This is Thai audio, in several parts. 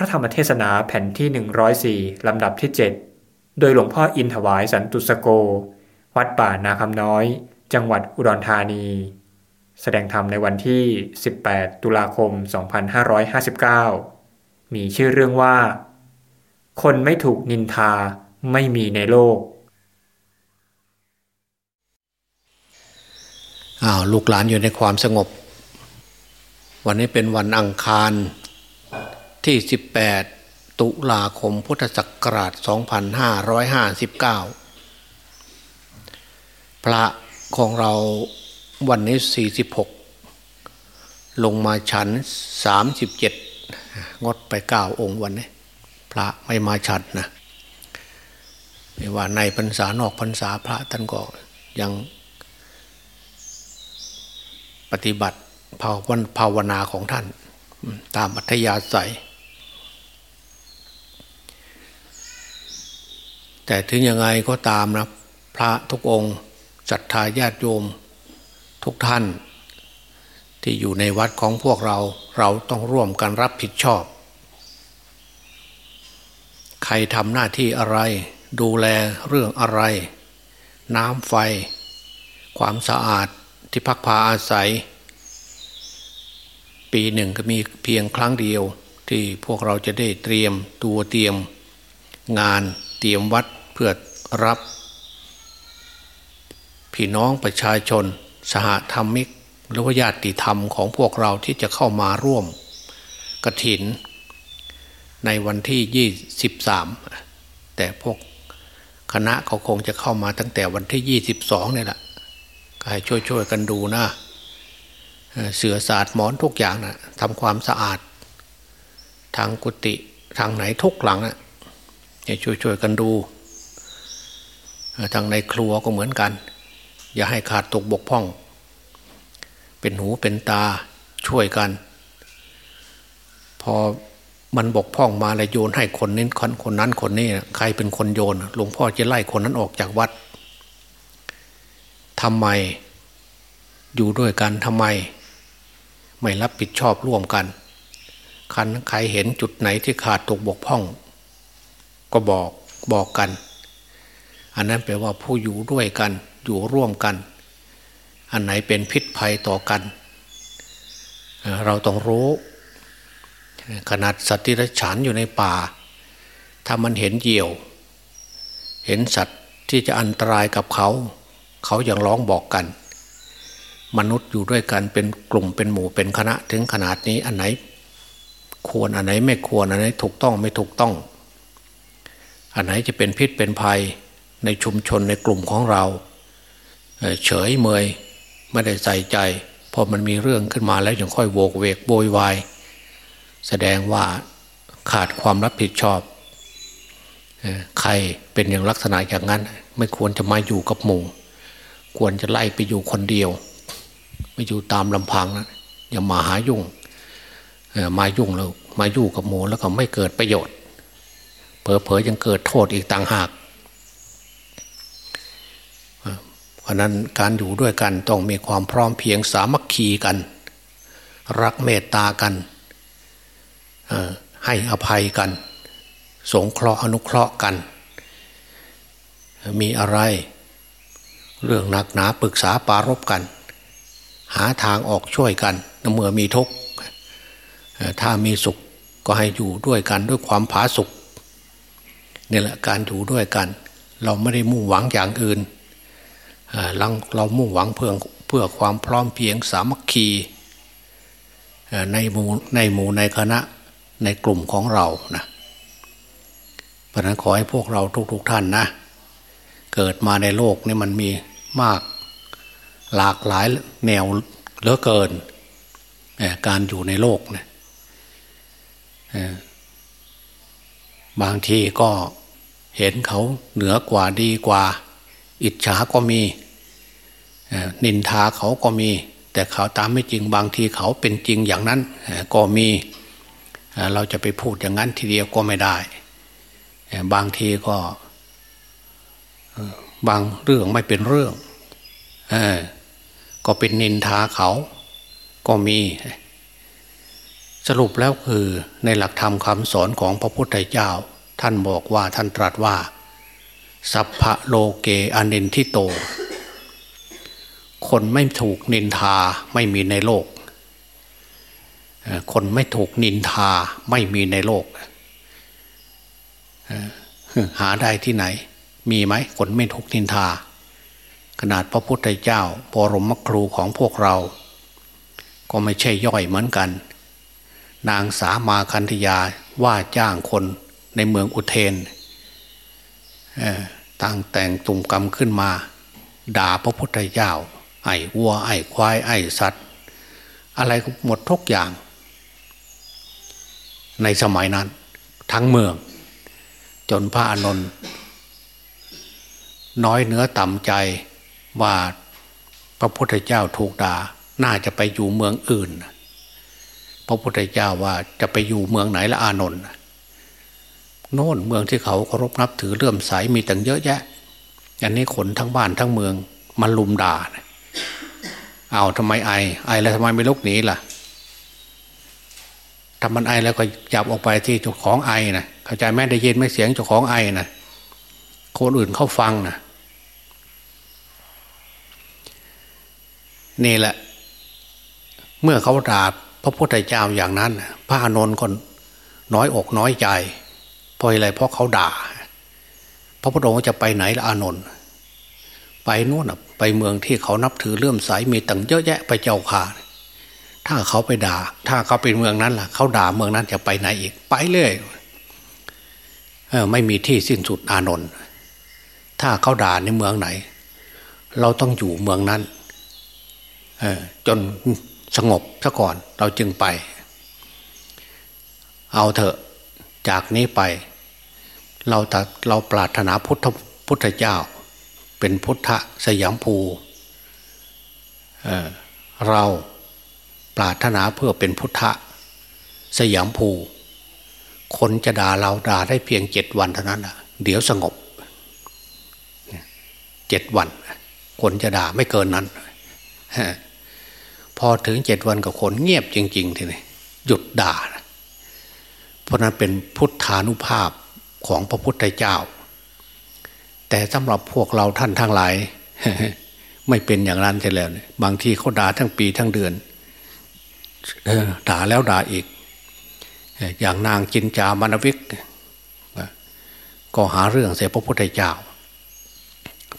ระธรรมเทศนาแผ่นที่ 104 ลำดับที่ 7 โดยหลวงพ่ออินถวายสันตุสโก วัดป่านาคำน้อย จังหวัดอุดรธานี แสดงธรรมในวันที่ 18 ตุลาคม 2559 มีชื่อเรื่องว่า คนไม่ถูกนินทาไม่มีในโลกอ้าวลูกหลานอยู่ในความสงบ วันนี้เป็นวันอังคาร ที่ 18 ตุลาคมพุทธศักราช 2559 พระของเราวันนี้ 46 ลงมาฉัน 37 งดไป 9 องค์วันนี้ พระไม่มาฉันนะไม่ว่าในพรรษานอกพรรษาพระท่านก็ยังปฏิบัติภาวนาภาวนาของท่าน ตามอัธยาศัย แต่ถึงยังไงก็ตามนะพระทุกองค์ศรัทธาญาติโยมทุกท่าน ที่อยู่ในวัดของพวกเราเราต้องร่วมกันรับผิดชอบ ใครทำหน้าที่อะไร ดูแลเรื่องอะไร น้ำไฟ ความสะอาดที่พักพาอาศัย ปีหนึ่งก็มีเพียงครั้งเดียวที่พวกเราจะได้เตรียมตัวเตรียมงานเตรียมวัด พื่อรับ พี่น้องประชาชน สหธรรมิก หรือว่าญาติธรรมของพวกเราที่จะเข้ามาร่วมกระถิน ในวันที่ยี่สิบสามแต่พวกคณะเขาคงจะเข้ามาตั้งแต่วันที่ยี่สิบสองนี่แหละก็ให้ช่วยๆกันดูนะเสือสาดหมอนทุกอย่างนะทำความสะอาด ทางกุฏิทางไหนทุกหลังนะให้ช่วยๆกันดู ทางในครัวก็เหมือนกัน อย่าให้ขาดตกบกพร่อง เป็นหูเป็นตาช่วยกัน พอมันบกพร่องมาแล้วโยนให้คนนี้คนคนนั้นคนนี้ใครเป็นคนโยนหลวงพ่อจะไล่คนนั้นออกจากวัดทำไมอยู่ด้วยกันทำไม ไม่รับผิดชอบร่วมกันคันใครเห็นจุดไหนที่ขาดตกบกพร่อง ก็บอกบอกกัน อันนั้นแปลว่าผู้อยู่ด้วยกัน อยู่ร่วมกัน อันไหนเป็นพิษภัยต่อกัน เราต้องรู้ ขนาดสัตว์ที่รัฉานอยู่ในป่า ถ้ามันเห็นเหยี่ยว เห็นสัตว์ที่จะอันตรายกับเขา เขายัางร้องบอกกัน มนุษย์อยู่ด้วยกันเป็นกลุ่มเป็นหมู่เป็นคณะ ถึงขนาดนี้อันไหน ควรอันไหนไม่ควรอันไหนถูกต้องไม่ถูกต้อง อันไหนจะเป็นพิษเป็นภัย ในชุมชนในกลุ่มของเรา เฉยเมยไม่ได้ใส่ใจ พอมันมีเรื่องขึ้นมาแล้วยังค่อยโวกเวกโวยวายแสดงว่าขาดความรับผิดชอบ ใครเป็นอย่างลักษณะอย่างนั้น ไม่ควรจะมาอยู่กับหมู่ ควรจะไล่ไปอยู่คนเดียว ไม่อยู่ตามลำพังนะอย่ามาหายุ่งมายุ่งแล้วมาอยู่กับหมู่แล้วก็ไม่เกิดประโยชน์เผลอๆยังเกิดโทษอีกต่างหาก เพ ราะนั้นการอยู่ด้วยกันต้องมีความพร้อมเพียงสามัคคีกัน รักเมตตากัน ให้อภัยกัน สงเคราะห์อนุเคราะห์กัน มีอะไร เรื่องหนักหนาปรึกษาปารบกัน หาทางออกช่วยกันเมื่อมีทุกข์ถ้ามีสุขก็ให้อยู่ด้วยกันด้วยความผาสุขนี่แหละการอยู่ด้วยกัน เราไม่ได้มุ่งหวังอย่างอื่น เราเรามุ่งหวังเพื่อเพื่อความพร้อมเพียงสามัคคีในหมู่ในหมู่ในคณะในกลุ่มของเรานะเพราะนั้นขอให้พวกเราทุกๆทท่านนะ เกิดมาในโลกนี่มันมีมากหลากหลายแนวเหลือเกิน การอยู่ในโลกนะบางทีก็เห็นเขาเหนือกว่าดีกว่า อิจฉาก็มีนินทาเขาก็มี แต่เขาตามไม่จริงบางทีเขาเป็นจริงอย่างนั้นก็มีเราจะไปพูดอย่างนั้นทีเดียวก็ไม่ได้ บางทีก็บางเรื่องไม่เป็นเรื่องก็เป็นนินทาเขาก็มี สรุปแล้วคือในหลักธรรมคำสอนของพระพุทธเจ้า ท่านบอกว่าท่านตรัสว่า สัพพะโลเกอเนนทิโต คนไม่ถูกนินทาไม่มีในโลก คนไม่ถูกนินทาไม่มีในโลก หาได้ที่ไหน มีไหมคนไม่ถูกนินทา ขนาดพระพุทธเจ้าปรมครูของพวกเรา ก็ไม่ใช่ย่อยเหมือนกัน นางสามาคันธยาว่าจ้างคนในเมืองอุเทน ตั้งแต่งตุ่มกรรมขึ้นมา ด่าพระพุทธเจ้า ไอ้วัว ไอ้ควาย ไอ้สัตว์ อะไรหมดทุกอย่าง ในสมัยนั้น ทั้งเมือง จนพระอานนท์น้อยเนื้อต่ำใจว่าพระพุทธเจ้าถูกด่า น่าจะไปอยู่เมืองอื่น พระพุทธเจ้าว่าจะไปอยู่เมืองไหนละอานนท์ โน่นเมืองที่เขาเคารพนับถือเลื่อมใสมีตั้งเยอะแยะอันนี้ขนทั้งบ้านทั้งเมืองมันลุมด่าเอาทำไมไอไอแล้วทำไมไม่ลุกหนีล่ะทำมันไอแล้วก็จับออกไปที่เจ้าของไอนะเข้าใจแม่ได้ยินไม่เสียงเจ้าของไอนะคนอื่นเขาฟังนะนี่แหละ เมื่อเขาด่าพระพุทธเจ้าอย่างนั้น พระอานนท์ก็น้อยอกน้อยใจ เพราะอะไรเพราะเขาด่า พระพุทธองค์จะไปไหนละอานนท์ไปนู่นไปเมืองที่เขานับถือเลื่อมใสมีตั้งเยอะแยะไปเจ้าข่าถ้าเขาไปด่า ถ้าเขาเป็นเมืองนั้นล่ะ เขาด่าเมืองนั้นจะไปไหนอีกไปเรื่อยเออไม่มีที่สิ้นสุดอานนท์ถ้าเขาด่าในเมืองไหน เราต้องอยู่เมืองนั้นเออจนสงบซะก่อนเราจึงไป เอาเถอะจากนี้ไป เราตัดเราปรารถนาพุทธพุทธเจ้า เป็นพุทธสยามภูเเราปรารถนาเพื่อเป็นพุทธสยามภู คนจะด่าเราด่าได้เพียงเจ็ดวันเท่านั้นเดี๋ยวสงบเจ็ดวัน คนจะด่าไม่เกินนั้นพอถึงเจ็ดวันกับคนเงียบจริง ๆ ทีนี้หยุดด่า เพราะนั้นเป็นพุทธานุภาพ ของพระพุทธเจ้า แต่สำหรับพวกเราท่านทั้งหลาย ไม่เป็นอย่างนั้นใช่แล้วบางทีเขาด่าทั้งปีทั้งเดือนด่าแล้วด่าอีก อย่างนางจินจามานวิก ก็หาเรื่องเสียพระพุทธเจ้า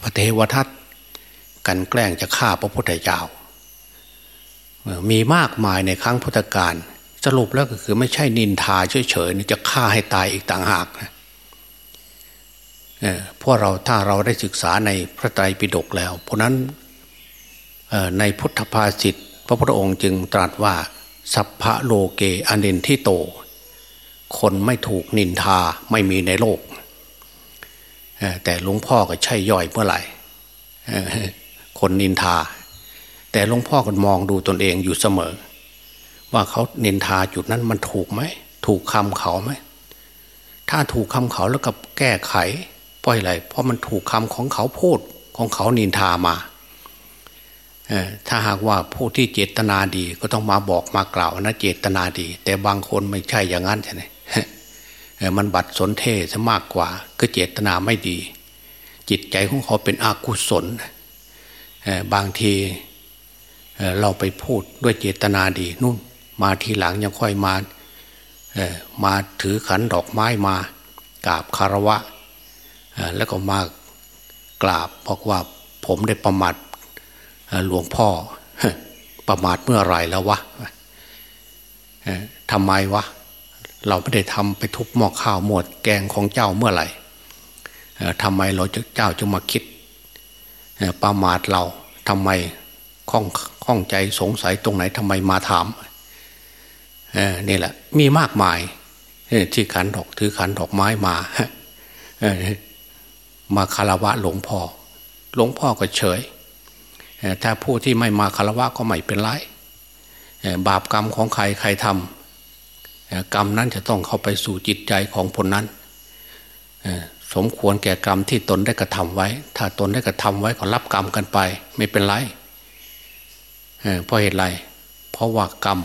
พระเทวทัตกันแกล้งจะฆ่าพระพุทธเจ้า มีมากมายในครั้งพุทธกาลสรุปแล้วก็คือไม่ใช่นินทาเฉยๆจะฆ่าให้ตายอีกต่างหากนะ เพราะเราถ้าเราได้ศึกษาในพระไตรปิฎกแล้ว เพราะนั้นในพุทธภาษิตพระพุทธองค์จึงตรัสว่า สัพพะโลเกอนินทิโต คนไม่ถูกนินทาไม่มีในโลก แต่หลวงพ่อก็ใช่ย่อยเมื่อไหร่คนนินทา แต่หลวงพ่อก็มองดูตนเองอยู่เสมอ ว่าเขานินทาจุดนั้นมันถูกไหม ถูกคำเขาไหมถ้าถูกคำเขาแล้วกับแก้ไข เพราะอะไรเพราะมันถูกคำของเขาพูดของเขานินทามาถ้าหากว่าผู้ที่เจตนาดีก็ต้องมาบอกมากล่าวนะเจตนาดี แต่บางคนไม่ใช่อย่างนั้นใช่ไหมมันบัดสนเทซะมากกว่าก็เจตนาไม่ดี จิตใจของเขาเป็นอกุศลบางทีเราไปพูดด้วยเจตนาดีนู่น มาทีหลังยังค่อยมามาถือขันดอกไม้มากราบคารวะ แล้วก็มากราบบอกว่าผมได้ประมาทหลวงพ่อประมาทเมื่อไรแล้ววะทำไมวะ เราไม่ได้ทำไปทุบหม้อข้าวหมดแกงของเจ้าเมื่อไหร่ทำไมเราเจ้าจะมาคิดประมาทเราทำไมข้องข้องใจสงสัยตรงไหนทำไมมาถามนี่แหละ มีมากมายที่ขันดอกถือขันดอกไม้มา มาคารวะหลวงพ่อ หลวงพ่อก็เฉย ถ้าผู้ที่ไม่มาคารวะก็ไม่เป็นไร บาปกรรมของใครใครทำกรรมนั้นจะต้องเข้าไปสู่จิตใจของคนนั้น สมควรแก่กรรมที่ตนได้กระทำไว้ ถ้าตนได้กระทำไว้ก็รับกรรมกันไป ไม่เป็นไรเพราะเหตุไร เพราะว่ากรรม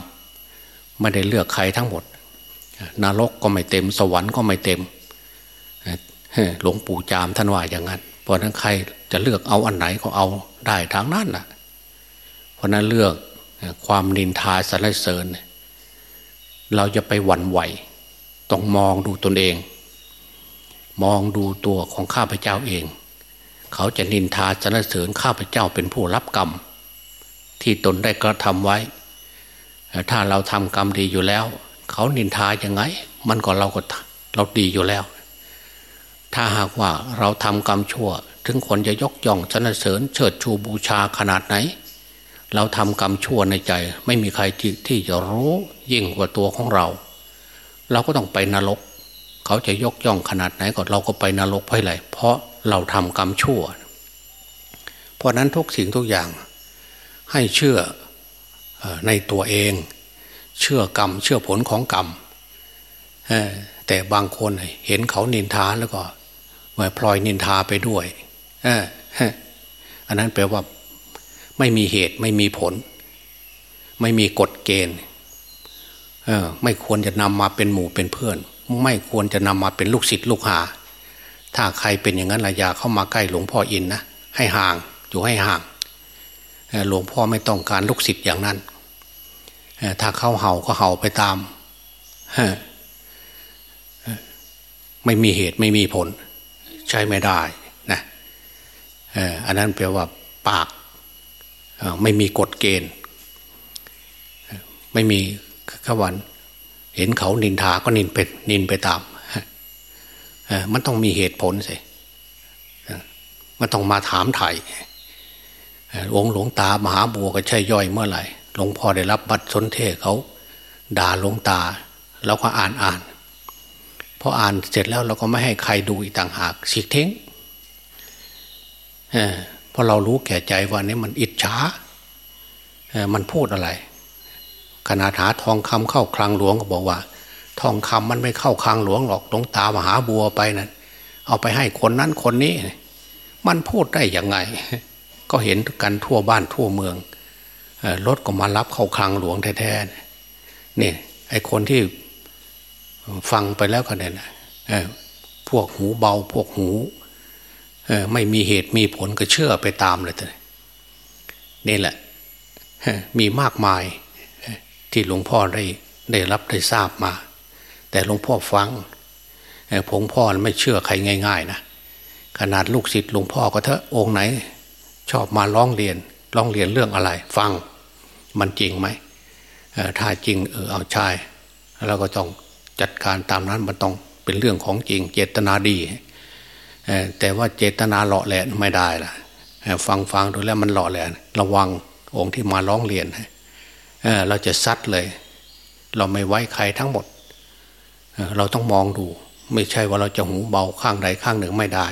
ไม่ได้เลือกใครทั้งหมด นรกก็ไม่เต็ม สวรรค์ก็ไม่เต็ม หลวงปู่จามท่านว่าอย่างนั้นเพราะนั้นใครจะเลือกเอาอันไหนก็เอาได้ทางนั้นน่ะเพราะนั้นเลือกความนินทาสรรเสริญ เราจะไปหวั่นไหว ต้องมองดูตนเอง มองดูตัวของข้าพเจ้าเอง เขาจะนินทาสรรเสริญข้าพเจ้าเป็นผู้รับกรรม ที่ตนได้กระทำไว้ ถ้าเราทำกรรมดีอยู่แล้ว เขานินทายังไง มันก็เราก็เราดีอยู่แล้ว ถ้าหากว่าเราทำกรรมชั่ว ถึงคนจะยกย่องสรรเสริญเชิดชูบูชาขนาดไหน เราทำกรรมชั่วในใจ ไม่มีใครที่จะรู้ยิ่งกว่าตัวของเรา เราก็ต้องไปนรก เขาจะยกย่องขนาดไหนก็เราก็ไปนรกเพราะอะไรเพราะเราทำกรรมชั่ว เพราะนั้นทุกสิ่งทุกอย่าง ให้เชื่อในตัวเอง เชื่อกรรม เชื่อผลของกรรม แต่บางคนเห็นเขานินทาแล้วก็มาพลอยนินทาไปด้วยอันนั้นแปลว่าไม่มีเหตุไม่มีผล ไม่มีกฎเกณฑ์ไม่ควรจะนำมาเป็นหมู่เป็นเพื่อน ไม่ควรจะนำมาเป็นลูกศิษย์ลูกหา ถ้าใครเป็นอย่างนั้นระยาเข้ามาใกล้หลวงพ่ออินนะให้ห่างอยู่ให้ห่างหลวงพ่อไม่ต้องการลูกศิษย์อย่างนั้นถ้าเขาเห่าก็เห่าไปตาม ไม่มีเหตุไม่มีผล ใช้ไม่ได้นะอันนั้นแปลว่าปากไม่มีกฎเกณฑ์ ไม่มีขวัน เห็นเขานินทาก็นินไปนินไปตามมันต้องมีเหตุผลสิมันต้องมาถามไถ่องหลวงตามหาบัวก็ใช่ย่อยเมื่อไหร่หลวงพ่อได้รับบัตรสนเทเขาด่าหลวงตา แล้วก็อ่านอ่าน พออ่านเสร็จแล้วเราก็ไม่ให้ใครดูอีกต่างหากสิกเท้งเพราะเรารู้แก่ใจว่านี้มันอิจฉามันพูดอะไร ขนาดหาทองคำเข้าคลังหลวงก็บอกว่า ทองคำมันไม่เข้าคลังหลวงหรอกหลวงตามหาบัวไปนะ่ะเอาไปให้คนนั้นคนนี้ มันพูดได้ยังไง ก็เห็นกันทั่วบ้านทั่วเมืองรถก็มารับเข้าคลังหลวงแท้ๆนี่ไอคนที่ ฟังไปแล้วก็เนี่ยนะพวกหูเบาพวกหูไม่มีเหตุมีผลก็เชื่อไปตามเลยแต่นี่แหละมีมากมายที่หลวงพ่อได้ได้รับได้ทราบมา แต่หลวงพ่อฟังผงพ่อไม่เชื่อใครง่าย ๆ นะขนาดลูกศิษย์หลวงพ่อก็เถอะองค์ไหน ชอบมาร้องเรียนร้องเรียนเรื่องอะไร ฟังมันจริงไหมถ้าจริงเออเอาชายเราก็ต้อง จัดการตามนั้นมันต้องเป็นเรื่องของจริงเจตนาดีแต่ว่าเจตนาหล่อแหลนไม่ได้ล่ะฟังฟังดูแล้วมันหล่อแหลนระวังองค์ที่มาร้องเรียนเราจะซัดเลย เราไม่ไว้ใครทั้งหมด เราต้องมองดู ไม่ใช่ว่าเราจะหูเบาข้างใดข้างหนึ่งไม่ได้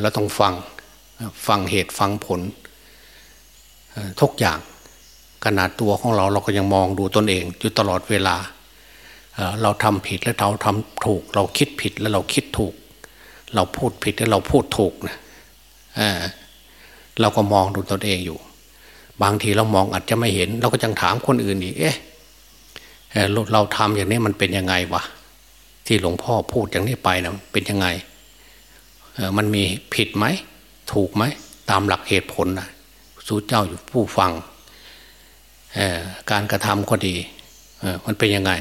เราต้องฟังฟังเหตุฟังผลทุกอย่างขนาดตัวของเราเราก็ยังมองดูตนเองอยู่ตลอดเวลา เราทำผิดแล้วเราทำถูก เราคิดผิดแล้วเราคิดถูก เราพูดผิดแล้วเราพูดถูกนะเราก็มองดูตนเองอยู่ บางทีเรามองอาจจะไม่เห็น เราก็จังถามคนอื่นอีกเอ๊ะเราทำอย่างนี้มันเป็นยังไงวะที่หลวงพ่อพูดอย่างนี้ไปนะเป็นยังไงมันมีผิดไหมถูกไหมตามหลักเหตุผลนะสู้เจ้าอยู่ผู้ฟังการกระทำก็ดีมันเป็นยังไง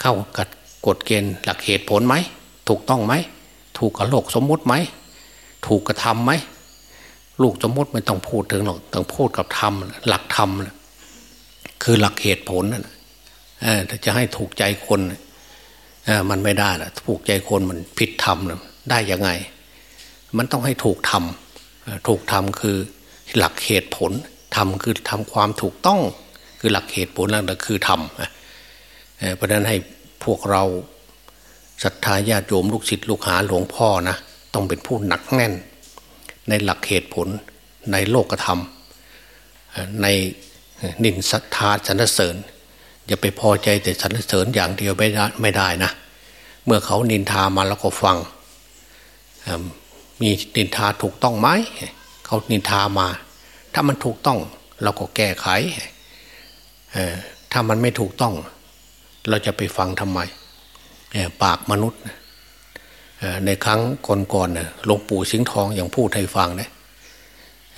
เข้ากับกฎเกณฑ์หลักเหตุผลไหม ถูกต้องไหม ถูกกับโลกสมมุติไหม ถูกกระทำไหมลูกสมมติไม่ต้องพูดถึงหรอกต้องพูดกับธรรมหลักธรรมคือหลักเหตุผลนั่นถ้าจะให้ถูกใจคนมันไม่ได้ละถูกใจคนมันผิดธรรมได้ยังไง มันต้องให้ถูกธรรมถูกธรรมคือหลักเหตุผลธรรมคือทำความถูกต้อง คือหลักเหตุผลนั่นคือธรรม เพราะนั้นให้พวกเราศรัทธาญาติโยมลูกศิษย์ลูกหาหลวงพ่อนะต้องเป็นผู้หนักแน่น ในหลักเหตุผลในโลกธรรม ในนินสัทธาสรรเสริญอย่าไปพอใจแต่สรรเสริญอย่างเดียวไม่ได้ไม่ได้นะ เมื่อเขานินทามาแล้วก็ฟัง มีนินทาถูกต้องไหมเขานินทามา ถ้ามันถูกต้องเราก็แก้ไขถ้ามันไม่ถูกต้อง เราจะไปฟังทำไมปากมนุษย์ในครั้งก่อนๆหลวงปู่สิงห์ทองอย่างพูดให้ฟังเนี่ย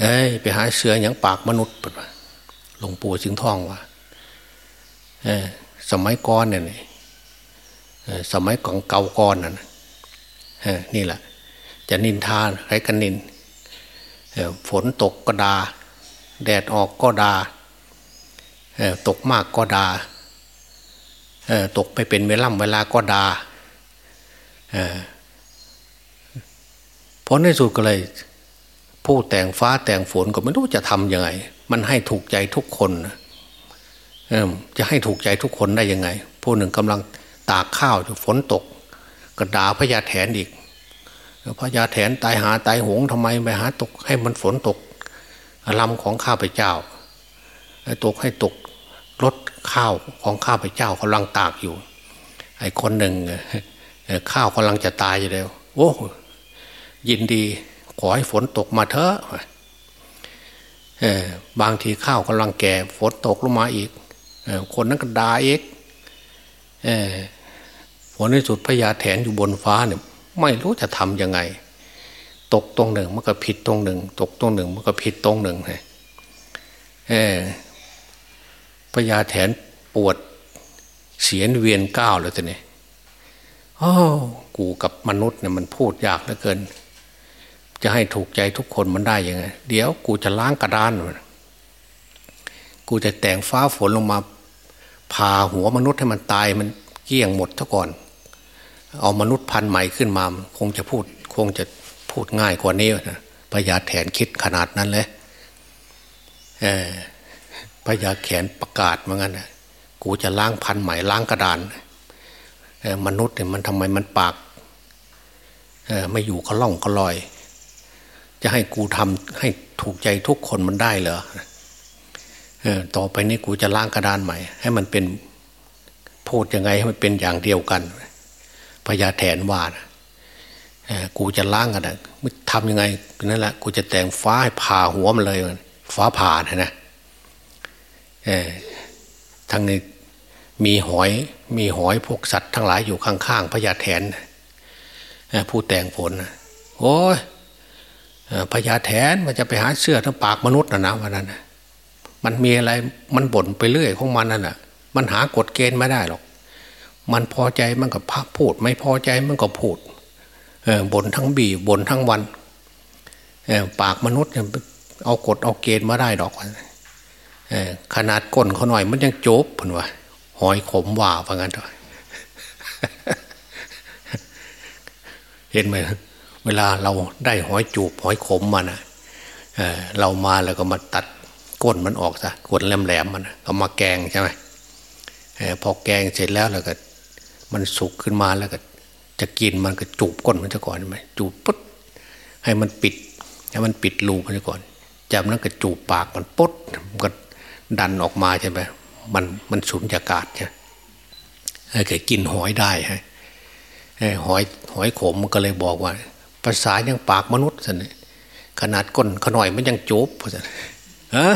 เอ้ยไปหาเสืออย่างปากมนุษย์หลวงปู่สิงห์ทองว่าสมัยก่อนเนี่ยสมัยก่อนเก่าก่อนน่ะนี่แหละ จะนินทาใครกันนินฝนตกก็ดา แดดออกก็ดาตกมากก็ดา ตกไปเป็นเวล่ำเวลาก็ดาเพราะในสุดก็เลย ผู้แต่งฟ้าแต่งฝนก็ไม่รู้จะทำยังไง มันให้ถูกใจทุกคนจะให้ถูกใจทุกคนได้ยังไง ผู้หนึ่งกำลังตากข้าวฝนตกกระดาพญาแถนอีกพญาแถนตายหาตายหงทำไมไปหาตกให้มันฝนตกลำของข้าพเจ้าตกให้ตก รถข้าวของข้าพเจ้ากำลังตากอยู่ ไอ้คนหนึ่งข้าวกำลังจะตายอยู่แล้วโอ้ยินดี ขอให้ฝนตกมาเถอะบางทีข้าวกำลังแก่ฝนตกลงมาอีกคนนั้นก็ด่าเอกผลในสุดพญาแถนอยู่บนฟ้าเนี่ยไม่รู้จะทำยังไง ตกตรงหนึ่งมันก็ผิดตรงหนึ่ง ตกตรงหนึ่งมันก็ผิดตรงหนึ่งเออ พญาแถนปวดเสียนเวียนก้าวเลยทีนี้โอ้กูกับมนุษย์เนี่ยมันพูดยากเหลือเกิน จะให้ถูกใจทุกคนมันได้ยังไง เดี๋ยวกูจะล้างกระดานกูจะแต่งฟ้าฝนลงมาพาหัวมนุษย์ให้มันตายมันเกี่ยงหมดซะก่อน เอามนุษย์พันธุ์ใหม่ขึ้นมา คงจะพูดคงจะพูดง่ายกว่านี้นะพญาแถนคิดขนาดนั้นเลยเออ พญาแขนประกาศเหมือนกันนะกูจะล้างพันใหม่ล้างกระดานมนุษย์เนี่ยมันทำไมมันปากไม่อยู่ก็ล่องก็ลอย จะให้กูทำให้ถูกใจทุกคนมันได้เหรอต่อไปนี้กูจะล้างกระดานใหม่ ให้มันเป็นพูดยังไงให้มันเป็นอย่างเดียวกันพญาแถนว่านะกูจะล้างกันนะทำยังไงนั่นแหละกูจะแต่งฟ้าให้ผ่าหัวมันเลยฟ้าผ่านะนะ ทั้งนี้มีหอย มีหอยพวกสัตว์ทั้งหลายอยู่ข้างๆพญาแถนผู้แต่งผลโอ้ยพญาแถนมันจะไปหาเสื้อทั้งปากมนุษย์นะนะวันนั้นมันมีอะไรมันบ่นไปเรื่อยของมันนั่นน่ะ มันหากฎเกณฑ์ไม่ได้หรอก มันพอใจมันก็พักพูด ไม่พอใจมันก็พูดบ่นทั้งบีบ่นทั้งวันปากมนุษย์เอากฎเอาเกณฑ์มาได้ดอก ขนาดก้นเขาหน่อยมันยังโจบเพิ่นว่าหอยขมว่าว่างั้นเถอะเห็นไหมเวลาเราได้หอยจูบหอยขมมานะเเรามาแล้วก็มาตัดก้นมันออกซะก้นแหลมๆมันเอามาแกงใช่ไหมพอแกงเสร็จแล้วแล้วก็ มันสุกขึ้นมาแล้วก็ จะกินมันก็จูบก้นมันซะก่อนใช่ไหมจูบปุ๊บให้มันปิด ให้มันปิดรูมันซะก่อนจากนั้นก็จูบปากมันปุ๊บมันก็ ดันออกมาใช่ไหมมันมันสุญญากาศใช่ให้แกกินหอยได้ฮะหอยหอยขมมันก็เลยบอกว่า ภาษายังปากมนุษย์สินขนาดก้นขน่อยมันยังจูบสิเออ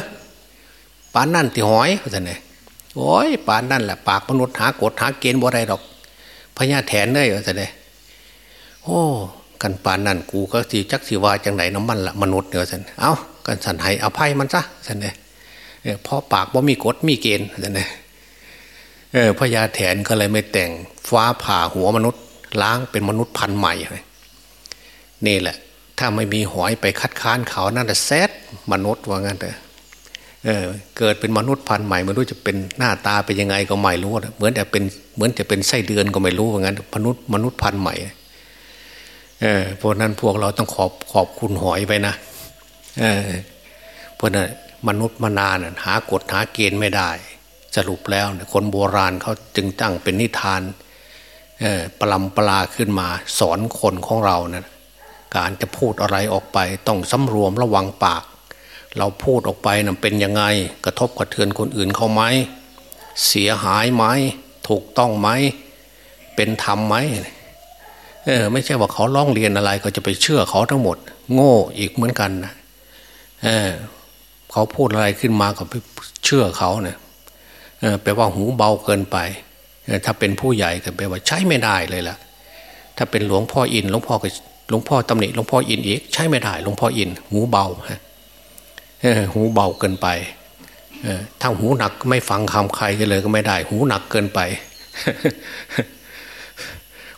ปานนั่นที่หอยสินโอ้ยปานนั่นแหละปากมนุษย์หากดหาเกณฑ์บ่ได้ดอกพญาแถนได้สินโอ้กันปานนั่นกูก็สีจักสีวาจังไหนน้ำมันละมนุษย์เนีอยสินเอ้ากันสันให้อภัยมันซะสินเนี่ย เพอปากบ่มีกฎมีเกณฑ์สินเออพญาแถนก็เลยไม่แต่งฟ้าผ่าหัวมนุษย์ ล้างเป็นมนุษย์พันธุ์ใหม่นี่แหละ ถ้าไม่มีหอยไปคัดค้านเขานั่นแหละแซดมนุษย์ว่างั้นเถอะเออเกิดเป็นมนุษย์พันธุ์ใหม่ไม่รู้จะเป็นหน้าตาเป็นยังไงก็ไม่รู้เหมือนแต่เป็นเหมือนจะเป็นไส้เดือนก็ไม่รู้ว่างั้นมนุษย์มนุษย์พันธุ์ใหม่เออเพวกนั้นพวกเราต้องขอบขอบคุณหอยไปนะเออเพราะนั้น มนุษย์มานานหากฎหาเกณฑ์ไม่ได้ สรุปแล้วคนโบราณเขาจึงตั้งเป็นนิทานปลำปลาขึ้นมาสอนคนของเรานะการจะพูดอะไรออกไปต้องสำรวมระวังปาก เราพูดออกไปนะเป็นยังไง กระทบกระเทือนคนอื่นเขาไหมเสียหายไหมถูกต้องไหมเป็นธรรมไหมเออไม่ใช่ว่าเขาร้องเรียนอะไรก็จะไปเชื่อเขาทั้งหมด โง่อีกเหมือนกันนะเออ เขาพูดอะไรขึ้นมาก็ไปเชื่อเขาเนี่ยแปลว่าหูเบาเกินไป ถ้าเป็นผู้ใหญ่ก็แปลว่าใช้ไม่ได้เลยล่ะ ถ้าเป็นหลวงพ่ออินหลวงพ่อก็หลวงพ่อตำหนิหลวงพ่ออินอีกใช้ไม่ได้หลวงพ่ออิน หูเบาหูเบาเกินไปถ้าหูหนักไม่ฟังคำใครกันเลยก็ไม่ได้ หูหนักเกินไป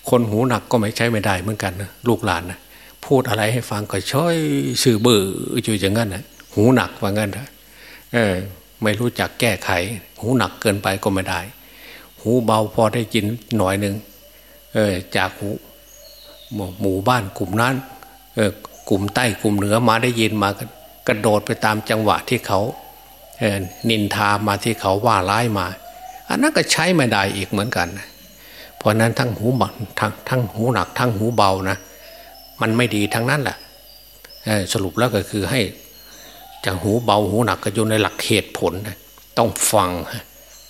คนหูหนักก็ไม่ใช้ไม่ได้เหมือนกันนะลูกหลานนะพูดอะไรให้ฟังก็ช่อยสื่อเบื่ออยู่อย่างนั้นนะ หูหนักว่างั้นนะเออ ไม่รู้จักแก้ไข หูหนักเกินไปก็ไม่ได้ หูเบาพอได้ยินหน่อยหนึ่งเออจากหูหมู่บ้านกลุ่มนั้นเออกลุ่มใต้กลุ่มเหนือมาได้ยินมากระโดดไปตามจังหวะที่เขานินทามาที่เขาว่าร้ายมา อันนั้นก็ใช้ไม่ได้อีกเหมือนกัน เพราะนั้นทั้งหูบักทั้งทั้งหูหนักทั้งหูเบานะ มันไม่ดีทั้งนั้นแหละสรุปแล้วก็คือให้ จะหูเบาหูหนักก็อยู่ในหลักเหตุผล ต้องฟัง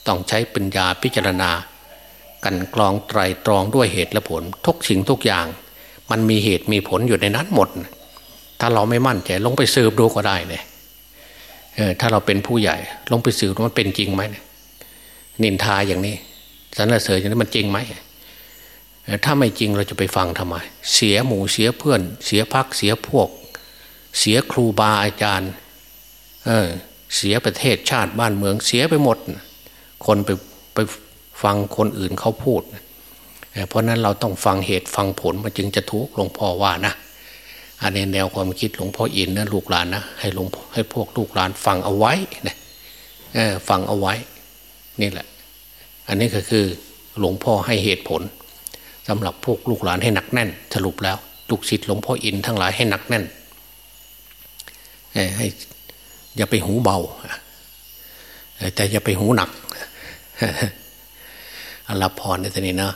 ต้องใช้ปัญญาพิจารณา กันกรองไตรตรองด้วยเหตุและผล ทุกสิ่งทุกอย่าง มันมีเหตุมีผลอยู่ในนั้นหมด ถ้าเราไม่มั่นใจลงไปสืบดูก็ได้เนี่ยถ้าเราเป็นผู้ใหญ่ ลงไปสืบว่ามันเป็นจริงไหมนินทาอย่างนี้สรรเสริญอย่างนี้มันจริงไหมถ้าไม่จริงเราจะไปฟังทำไม เสียหมู่เสียเพื่อน เสียพักเสียพวก เสียครูบาอาจารย์ เออ เสียประเทศชาติบ้านเมืองเสียไปหมด คนไปไปฟังคนอื่นเขาพูด เพราะนั้นเราต้องฟังเหตุฟังผลมันจึงจะทุกหลวงพ่อว่านะอันนี้แนวความคิดหลวงพ่ออินนะลูกหลานนะให้หลวงให้พวกลูกหลานฟังเอาไว้นะฟังเอาไว้ นี่แหละ อันนี้ก็คือหลวงพ่อให้เหตุผลสำหรับพวกลูกหลานให้หนักแน่น สรุปแล้วลูกศิษย์หลวงพ่ออินทั้งหลายให้หนักแน่นให้ อย่าไปหูเบา แต่อย่าไปหูหนักอรับพรในทีนี้นะ